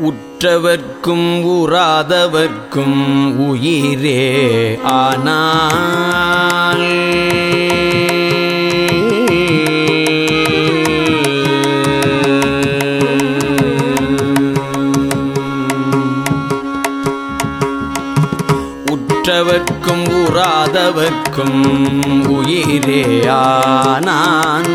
உற்றவர்க்கும் உறாதவர்க்கும் உயிரே ஆனால் உற்றவர்க்கும் உறாதவர்க்கும் உயிரே ஆனான்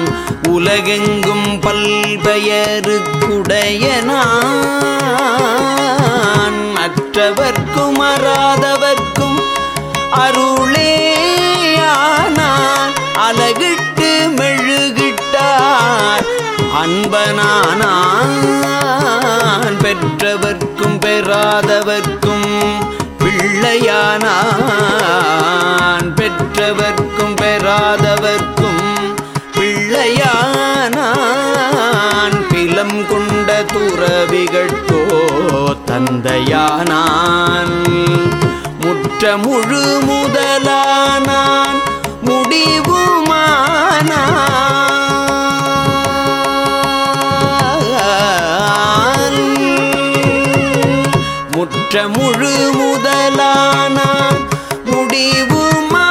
உலகெங்கும் பல்பெயருக்குடையனான். மற்றவர்க்கும் அறாதவர்க்கும் அருளேயானான். அலகிட்டு மெழுகிட்டார். அன்பனானான். பெற்றவர்க்கும் பெறாதவர்க்கும் பிள்ளையானான். பெற்றவர்க்கும் பெறாதவர்க்கும் தந்தையானான். முற்ற முழு முதலானான். முடிவுமானான். முற்ற முழு முதலானான். முடிவுமானான்